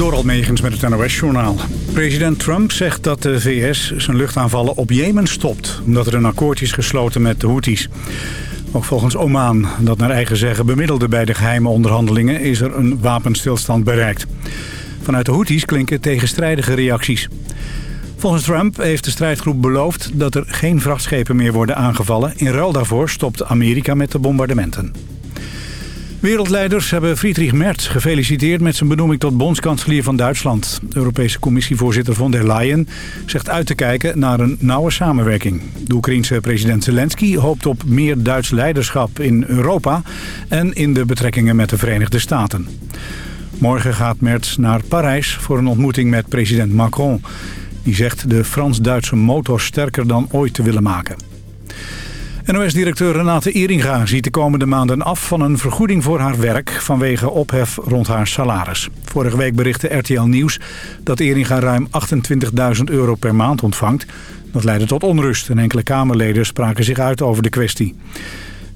Door Almegens met het NOS-journaal. President Trump zegt dat de VS zijn luchtaanvallen op Jemen stopt... omdat er een akkoord is gesloten met de Houthis. Ook volgens Oman, dat naar eigen zeggen bemiddelde bij de geheime onderhandelingen... is er een wapenstilstand bereikt. Vanuit de Houthis klinken tegenstrijdige reacties. Volgens Trump heeft de strijdgroep beloofd dat er geen vrachtschepen meer worden aangevallen. In ruil daarvoor stopt Amerika met de bombardementen. Wereldleiders hebben Friedrich Merz gefeliciteerd met zijn benoeming tot bondskanselier van Duitsland. De Europese commissievoorzitter von der Leyen zegt uit te kijken naar een nauwe samenwerking. De Oekraïense president Zelensky hoopt op meer Duits leiderschap in Europa en in de betrekkingen met de Verenigde Staten. Morgen gaat Merz naar Parijs voor een ontmoeting met president Macron. Die zegt de Frans-Duitse motor sterker dan ooit te willen maken. NOS-directeur Renate Ieringa ziet de komende maanden af van een vergoeding voor haar werk vanwege ophef rond haar salaris. Vorige week berichtte RTL Nieuws dat Ieringa ruim 28.000 euro per maand ontvangt. Dat leidde tot onrust en enkele Kamerleden spraken zich uit over de kwestie.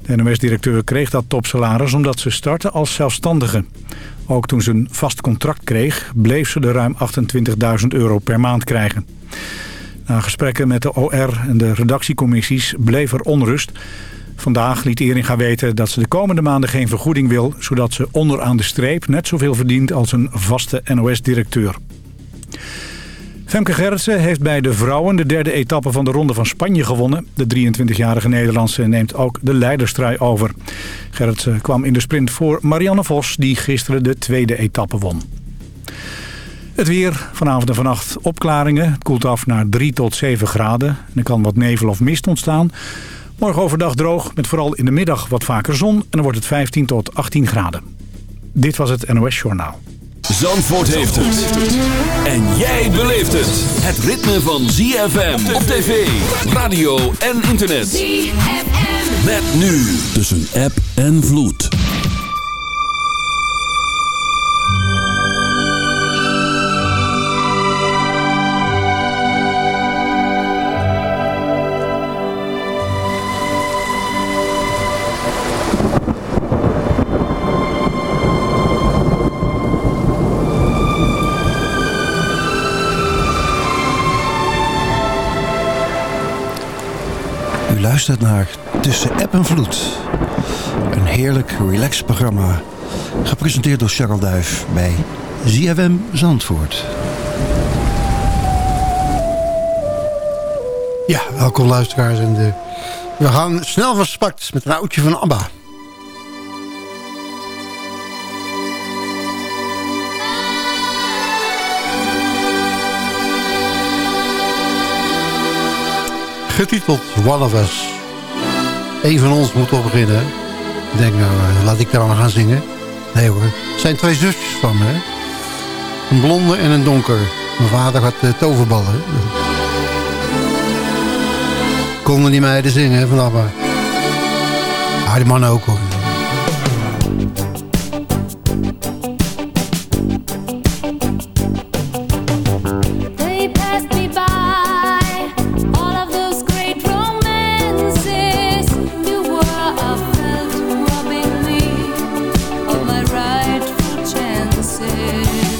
De NOS-directeur kreeg dat topsalaris omdat ze startte als zelfstandige. Ook toen ze een vast contract kreeg, bleef ze de ruim 28.000 euro per maand krijgen. Na gesprekken met de OR en de redactiecommissies bleef er onrust. Vandaag liet Eringa weten dat ze de komende maanden geen vergoeding wil... zodat ze onderaan de streep net zoveel verdient als een vaste NOS-directeur. Femke Gerritsen heeft bij de vrouwen de derde etappe van de Ronde van Spanje gewonnen. De 23-jarige Nederlandse neemt ook de leiderstrui over. Gerritsen kwam in de sprint voor Marianne Vos, die gisteren de tweede etappe won. Het weer, vanavond en vannacht opklaringen. Het koelt af naar 3 tot 7 graden. En er kan wat nevel of mist ontstaan. Morgen overdag droog, met vooral in de middag wat vaker zon. En dan wordt het 15 tot 18 graden. Dit was het NOS Journaal. Zandvoort heeft het. En jij beleeft het. Het ritme van ZFM op tv, radio en internet. ZFM. Met nu tussen app en vloed. Luistert naar Tussen App en Vloed. Een heerlijk, relaxed programma. Gepresenteerd door Charles Duif bij ZFM Zandvoort. Ja, welkom luisteraars. En de... We gaan snel van spakt met een oudje van ABBA. Getiteld One of Us. Eén van ons moet op beginnen. Ik denk, nou, eh, laat ik daar maar gaan zingen. Nee hoor, het zijn twee zusjes van me. Een blonde en een donker. Mijn vader had uh, toverballen. Konden die meiden zingen vanaf maar. Ah, die mannen ook hoor. você.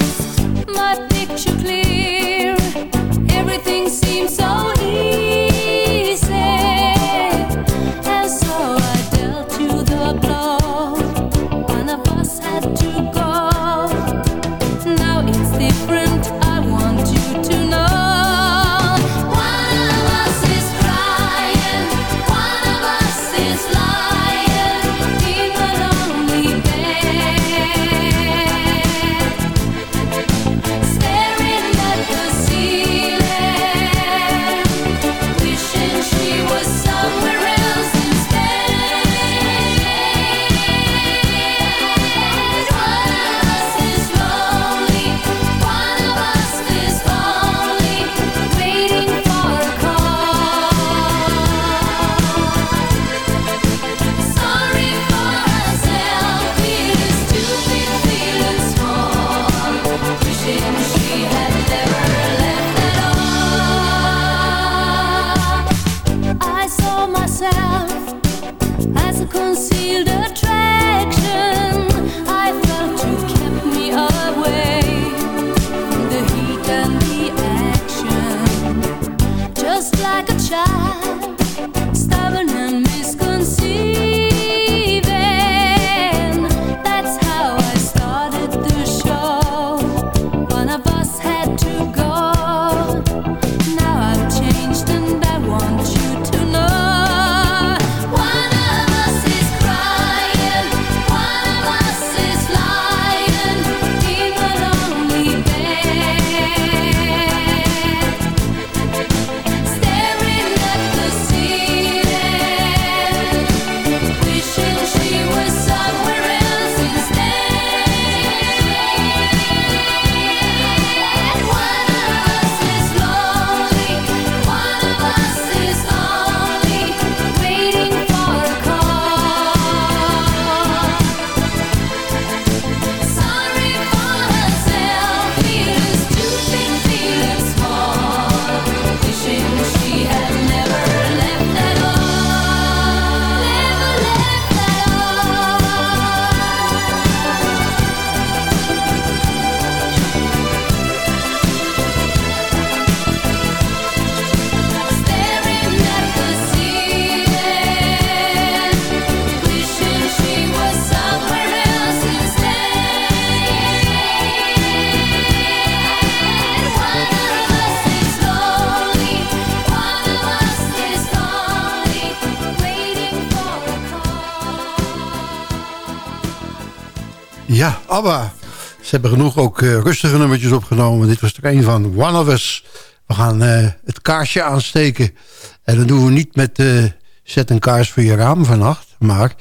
Hebben genoeg ook uh, rustige nummertjes opgenomen. Dit was er een van One of Us. We gaan uh, het kaarsje aansteken. En dat doen we niet met uh, zet een kaars voor je raam vannacht. Maar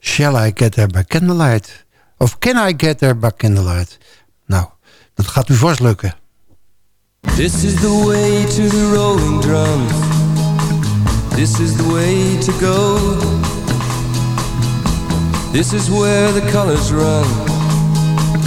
shall I get there by candlelight? Of can I get there by candlelight? Nou, dat gaat u vast lukken. This is the way to the rolling drums. This is the way to go. This is where the colors run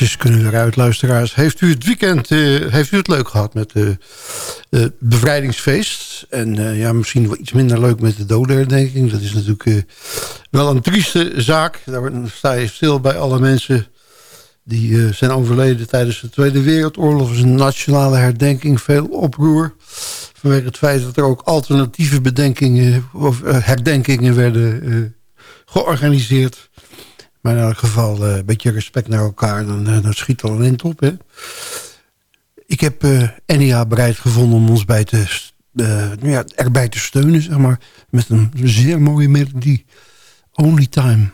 Kaarsjes kunnen eruit, luisteraars. Heeft u het weekend uh, heeft u het leuk gehad met de uh, bevrijdingsfeest? En ja, misschien wel iets minder leuk met de dodenherdenking. Dat is natuurlijk wel een trieste zaak. Daar sta je stil bij alle mensen die zijn overleden tijdens de Tweede Wereldoorlog. Er is een nationale herdenking, veel oproer. Vanwege het feit dat er ook alternatieve bedenkingen of herdenkingen werden georganiseerd. Maar in elk geval uh, een beetje respect naar elkaar. Dan, uh, dan schiet al een op. Hè? Ik heb uh, bereid gevonden om ons bij te, ja, erbij te steunen. Zeg maar, met een zeer mooie melodie. Only Time.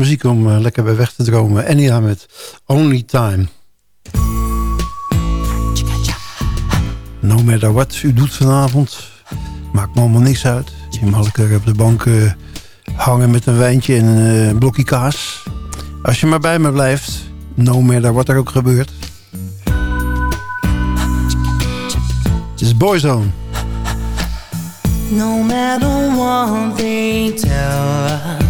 Muziek om uh, lekker bij weg te dromen. Enya met Only Time. No matter what u doet vanavond, maakt me allemaal niks uit. Je mag lekker op de bank uh, hangen met een wijntje en een blokje kaas. Als je maar bij me blijft, no matter what er ook gebeurt. Het is Boyzone. No matter what they tell us,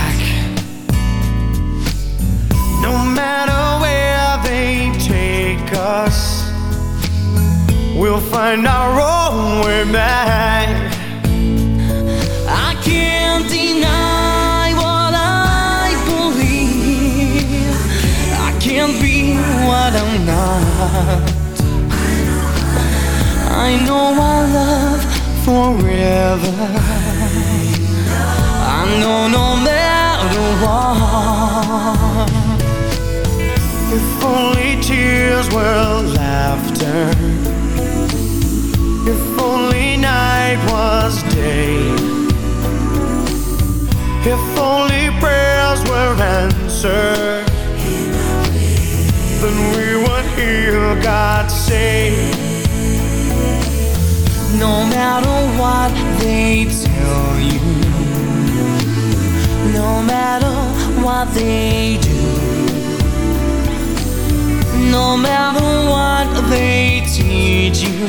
We'll find our own way back. I can't deny what I believe. I can't be what I'm not. I know I love forever. I know no matter what. If only tears were laughter. Answered. Then we would hear God say. No matter what they tell you, no matter what they do. No matter what they teach you,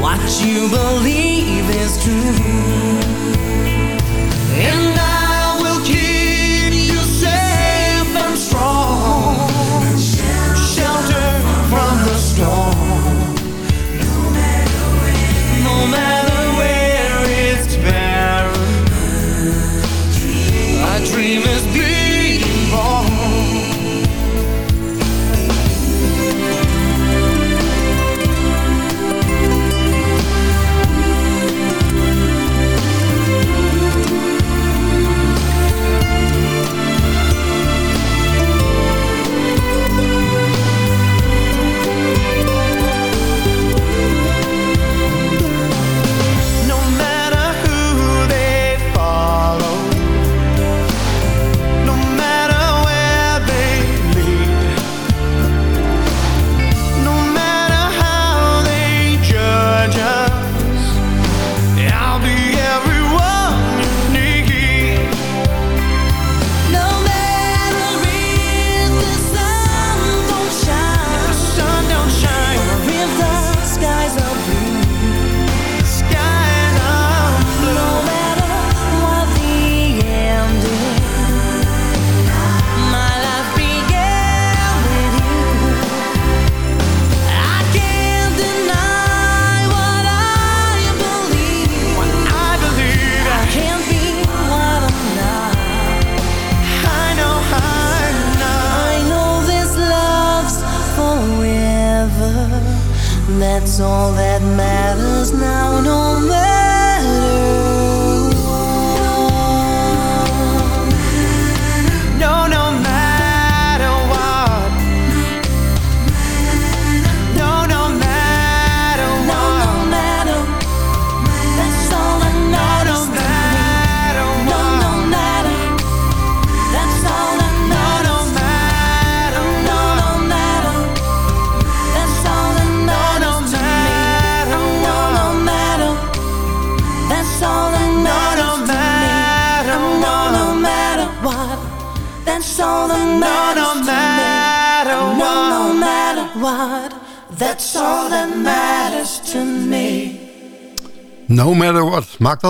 what you believe is true. moment.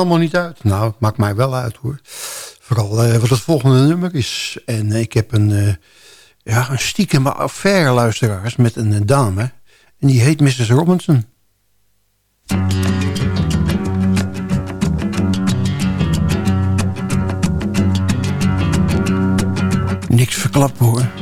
Allemaal niet uit. Nou, maakt mij wel uit hoor. Vooral eh, wat het volgende nummer is. En ik heb een, eh, ja, een stiekem affaire luisteraars met een eh, dame. En die heet Mrs. Robinson. Niks verklappen hoor.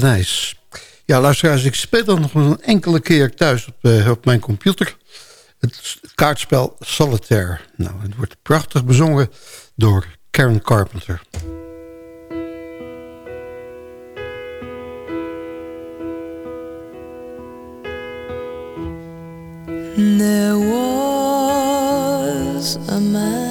de Ja, luisteraars, ik speel nog nog een enkele keer thuis op, eh, op mijn computer. Het kaartspel Solitaire. Nou, het wordt prachtig bezongen door Karen Carpenter. There was a man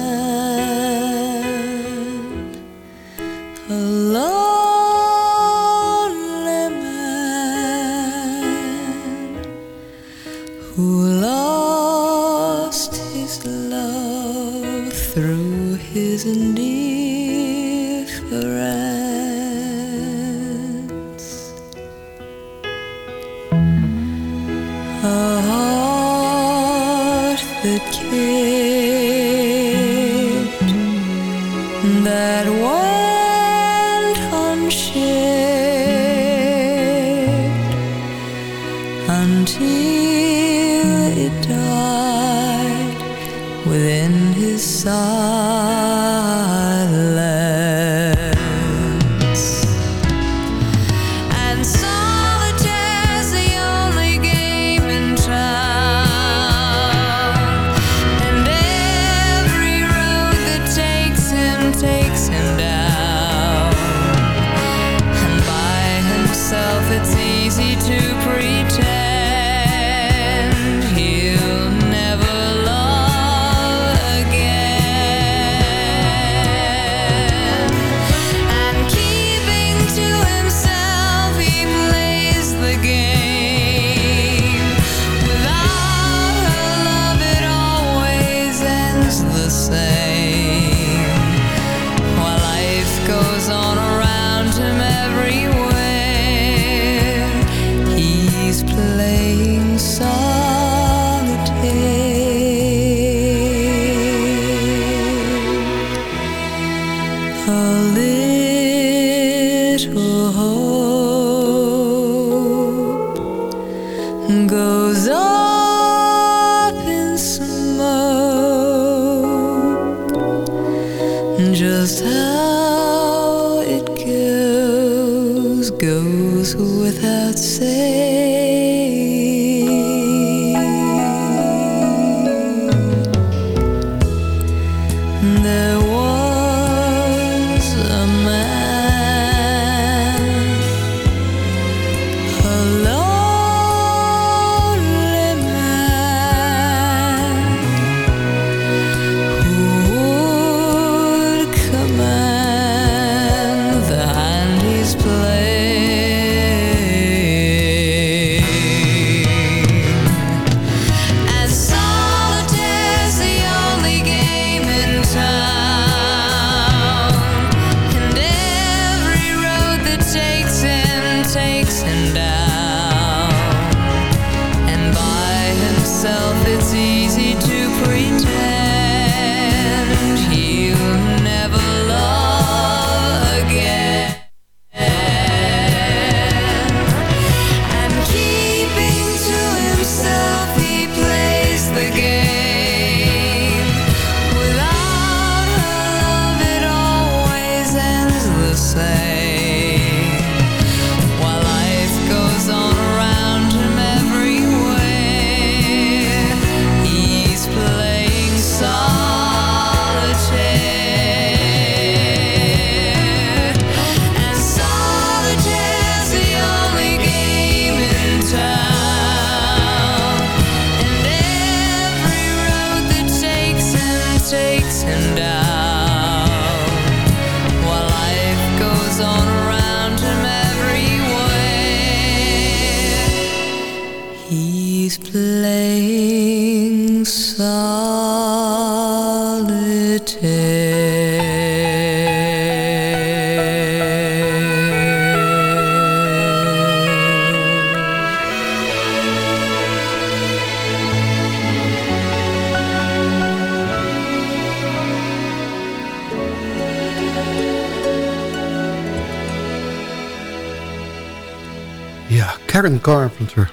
En Carpenter.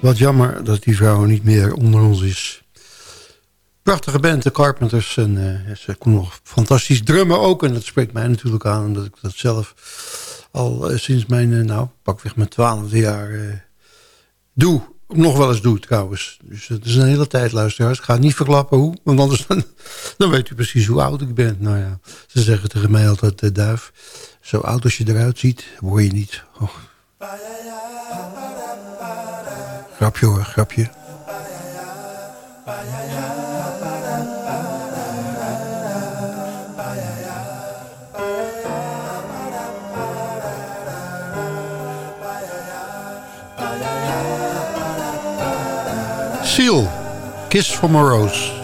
Wat jammer dat die vrouw niet meer onder ons is. Prachtige band, de Carpenters. En eh, ze kon nog fantastisch drummen ook. En dat spreekt mij natuurlijk aan, omdat ik dat zelf al eh, sinds mijn, eh, nou, pakweg mijn twaalfde jaar doe. Nog wel eens doe trouwens. Dus dat is een hele tijd, luisteraars. Ik ga niet verklappen hoe, want anders dan, dan weet u precies hoe oud ik ben. Nou ja, ze zeggen tegen mij altijd, duif, zo oud als je eruit ziet, word je niet. Oh. Grapje hoor, grapje. Seal, Kiss from a Rose.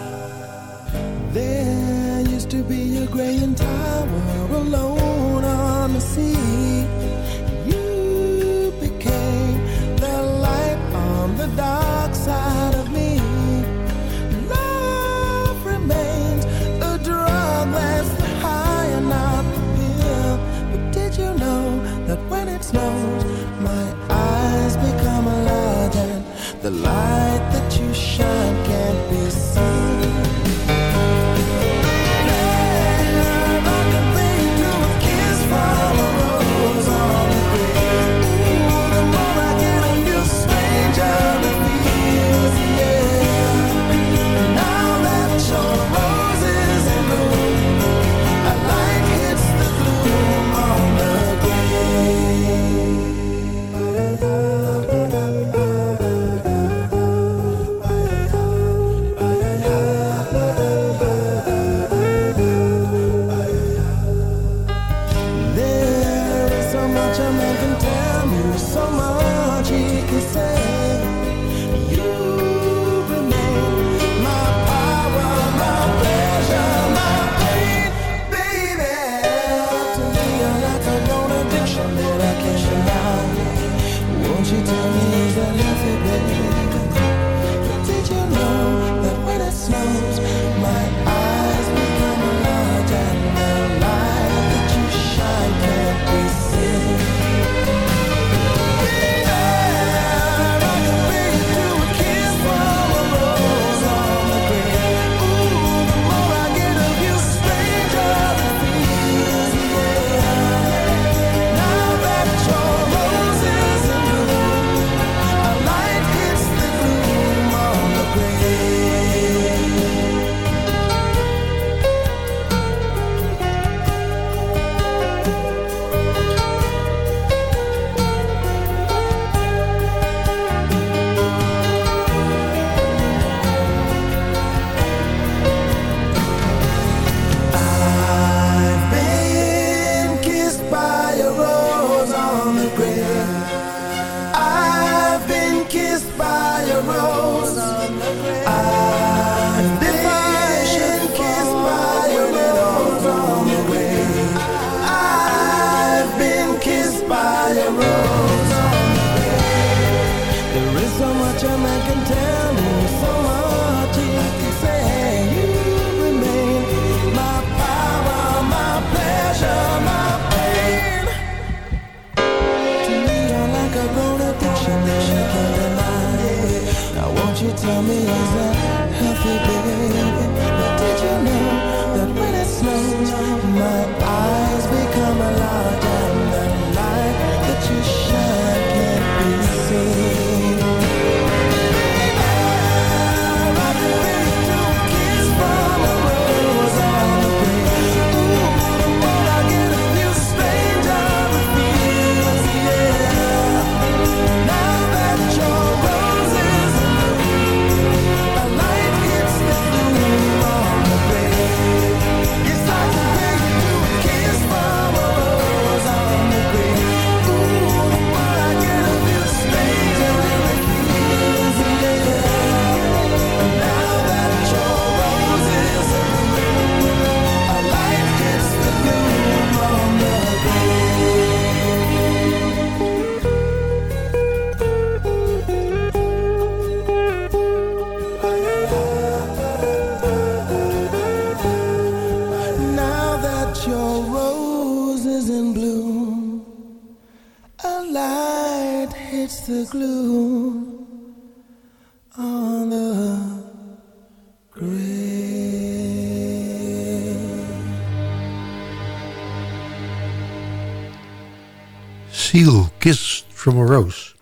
From Rose.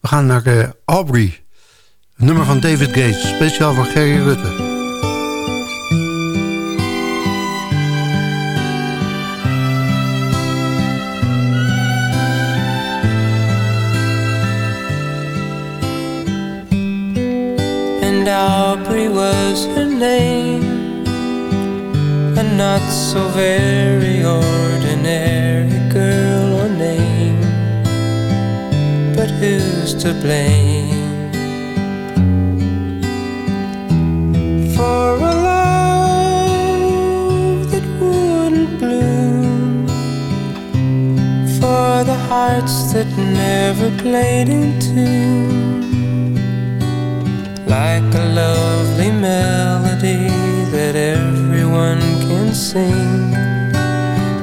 We gaan naar eh, Aubrey. Nummer van David Gates, speciaal voor Gerry Rutte. And Aubrey was her name A not so very ordinary who's to blame. For a love that wouldn't bloom. For the hearts that never played in tune. Like a lovely melody that everyone can sing.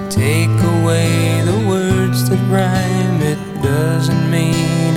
Take away the words that rhyme, it doesn't mean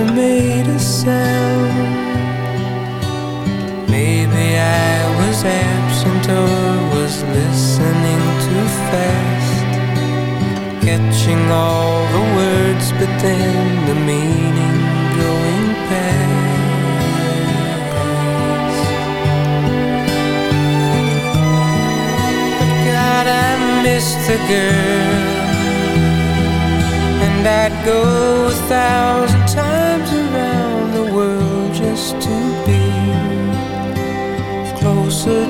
Never made a sound. Maybe I was absent or was listening too fast, catching all the words, but then the meaning going past. But God, I miss the girl, and I'd go a thousand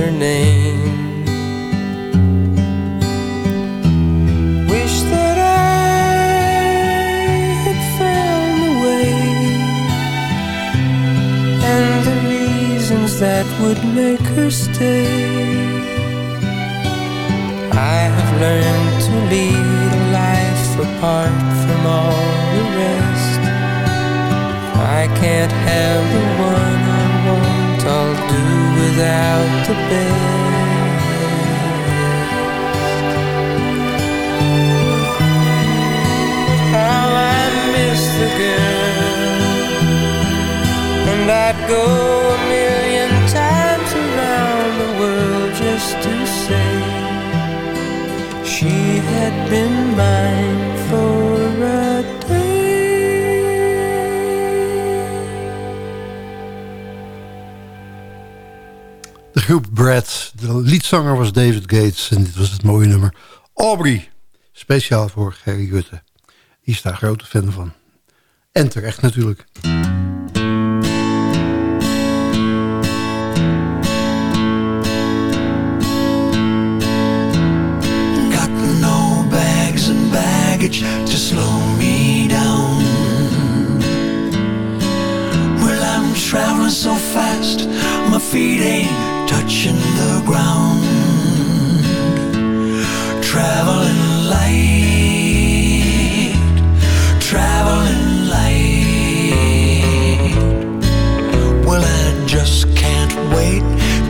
Her name. Wish that I had found the way and the reasons that would make her stay. I have learned to lead a life apart from all the rest. I can't have the without the best. How I miss the girl, and I'd go a million Groep Brad, de liedzanger was David Gates en dit was het mooie nummer Aubrey. Speciaal voor Gerry Rutte. Die is daar grote fan van. En terecht natuurlijk. Got no bags and baggage to slow me down. Well, I'm traveling so fast, my feet ain't touching the ground. Traveling light, traveling light. Well, I just can't wait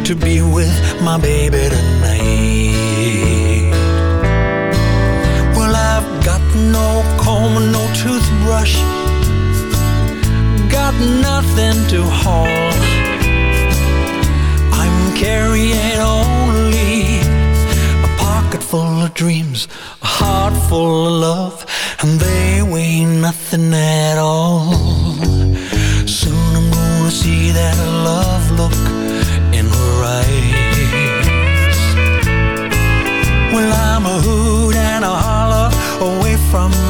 to be with my baby tonight. Well, I've got no comb, no toothbrush, got nothing to haul. Carrying only a pocket full of dreams, a heart full of love, and they weigh nothing at all. Soon I'm gonna see that love look in her eyes. Well, I'm a hoot nothing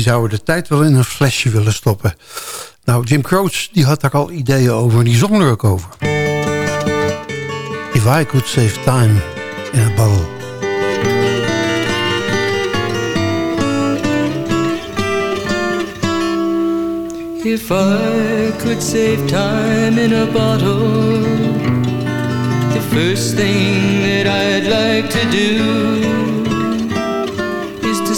die zouden de tijd wel in een flesje willen stoppen. Nou, Jim Croce die had daar al ideeën over en die zong er ook over. If I could save time in a bottle. If I could save time in a bottle, the first thing that I'd like to do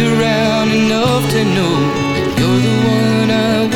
Around enough to know you're the one I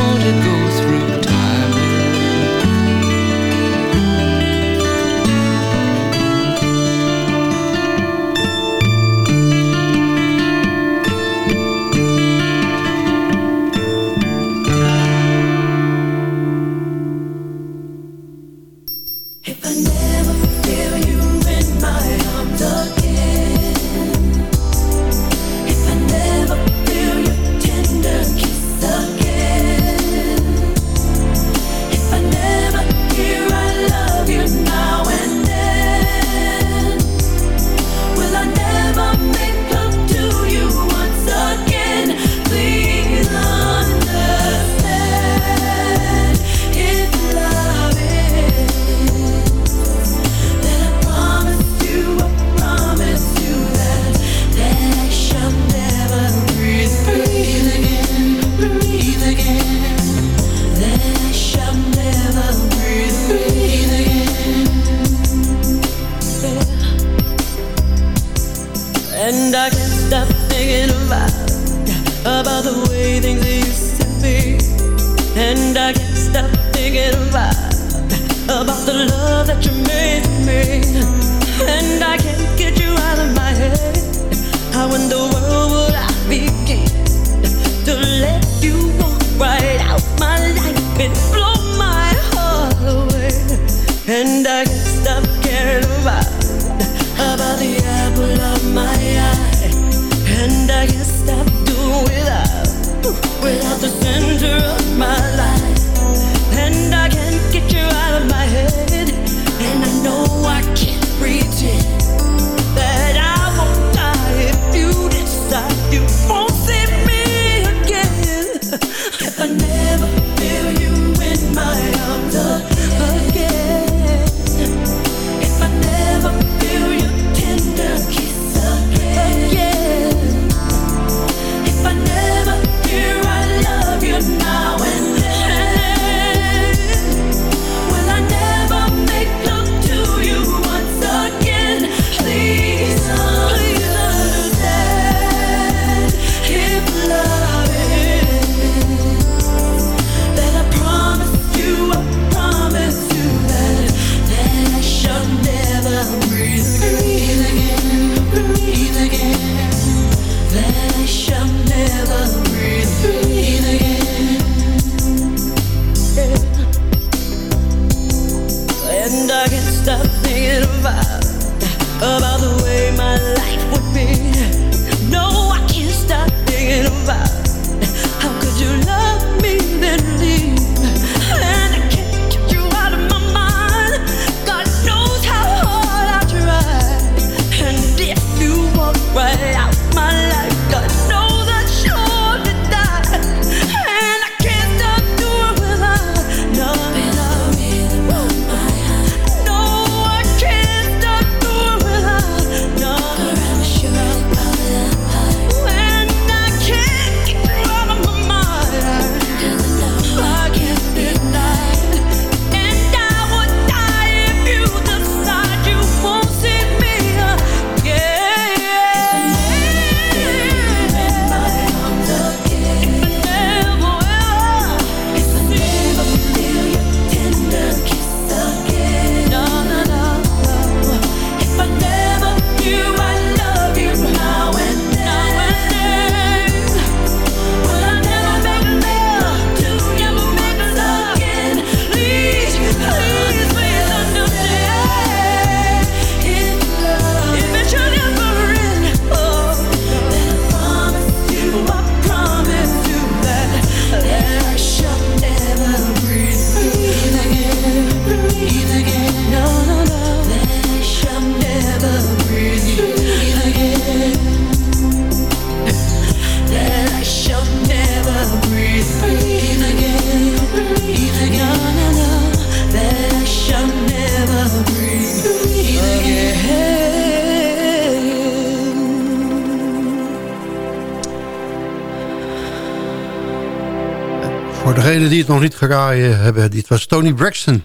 degenen die het nog niet geraaien hebben, dit was Tony Braxton.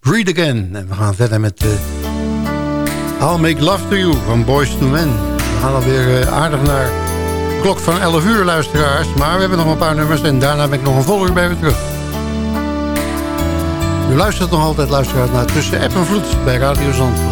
Breed Again. En we gaan verder met eh, I'll Make Love To You van Boys To Men. We gaan alweer eh, aardig naar klok van 11 uur, luisteraars. Maar we hebben nog een paar nummers en daarna ben ik nog een vol bij weer terug. U luistert nog altijd, luisteraars, naar Tussen App en Vloed bij Radio Zandvoort.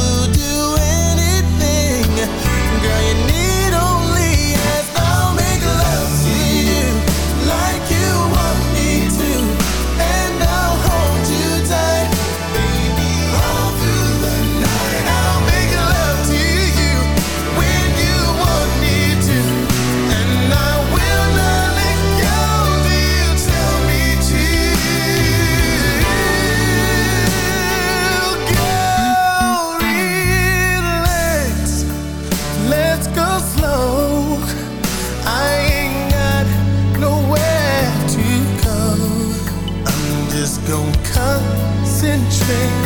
stay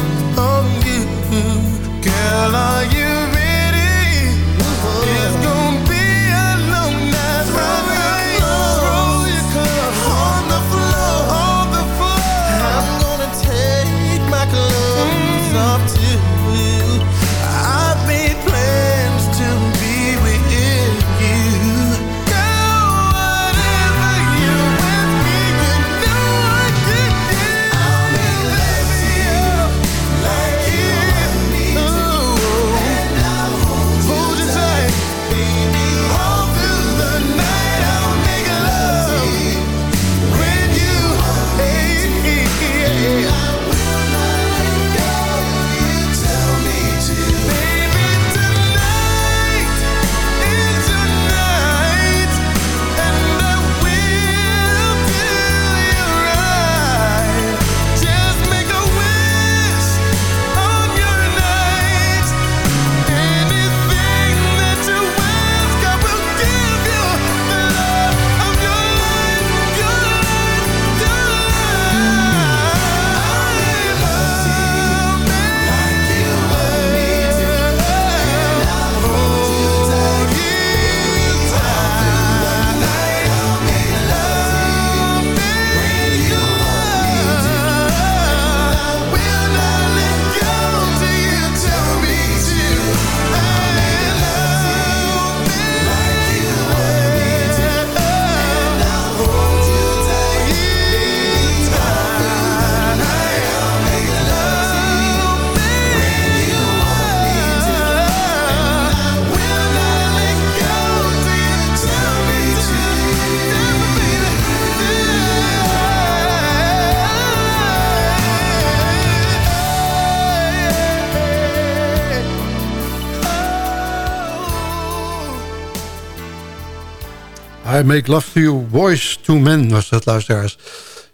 I Make Love To You, Voice to Men was dat, luisteraars.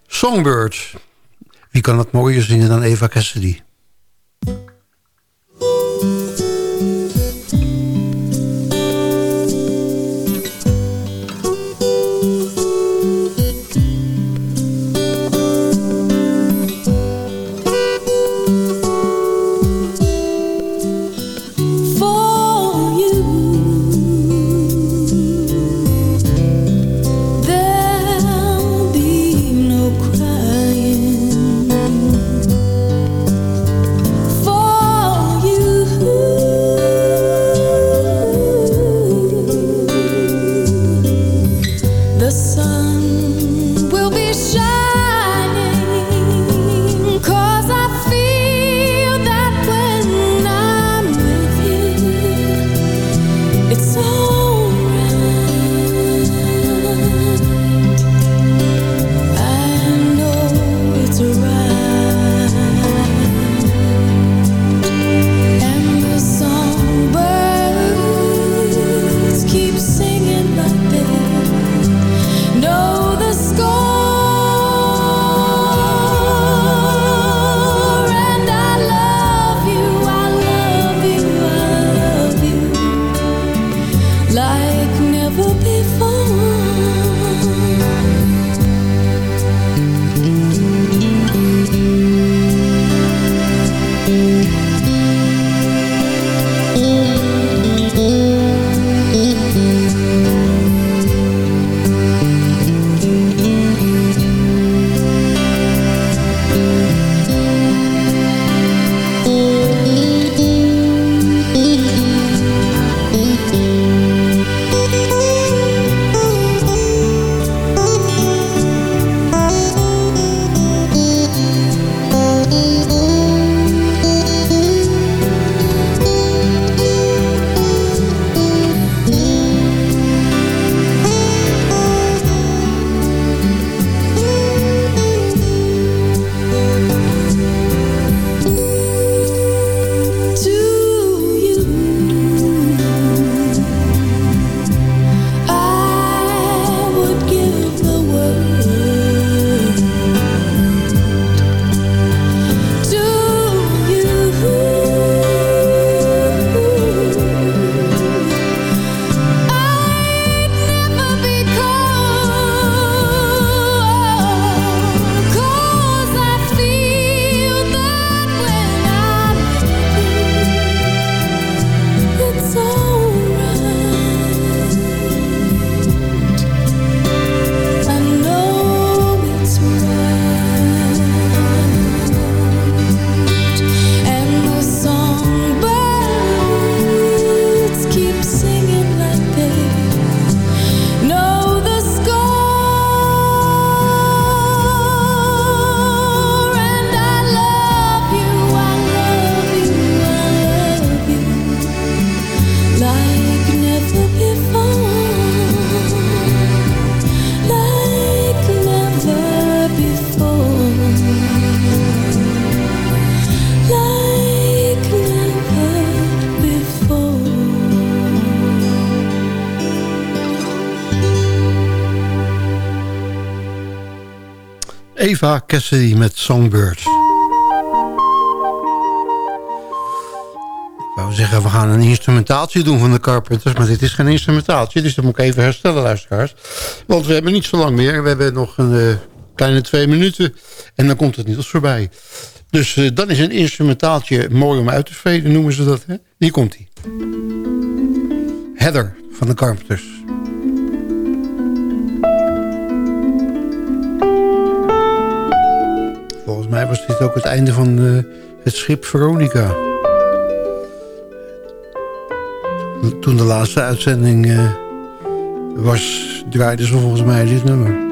Songbird. Wie kan dat mooier zingen dan Eva Cassidy? Eva Cassidy met Songbird. Ik wou zeggen, we gaan een instrumentatie doen van de Carpenters... maar dit is geen instrumentatie, dus dat moet ik even herstellen, luisteraars. Want we hebben niet zo lang meer. We hebben nog een eh, kleine twee minuten en dan komt het nieuws voorbij. Dus eh, dan is een instrumentaaltje mooi om uit te veden, noemen ze dat. Hè? Hier komt hij. Heather van de Carpenters. Was dit ook het einde van eh, het schip Veronica. Toen de laatste uitzending eh, was, draaiden ze volgens mij dit nummer.